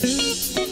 Come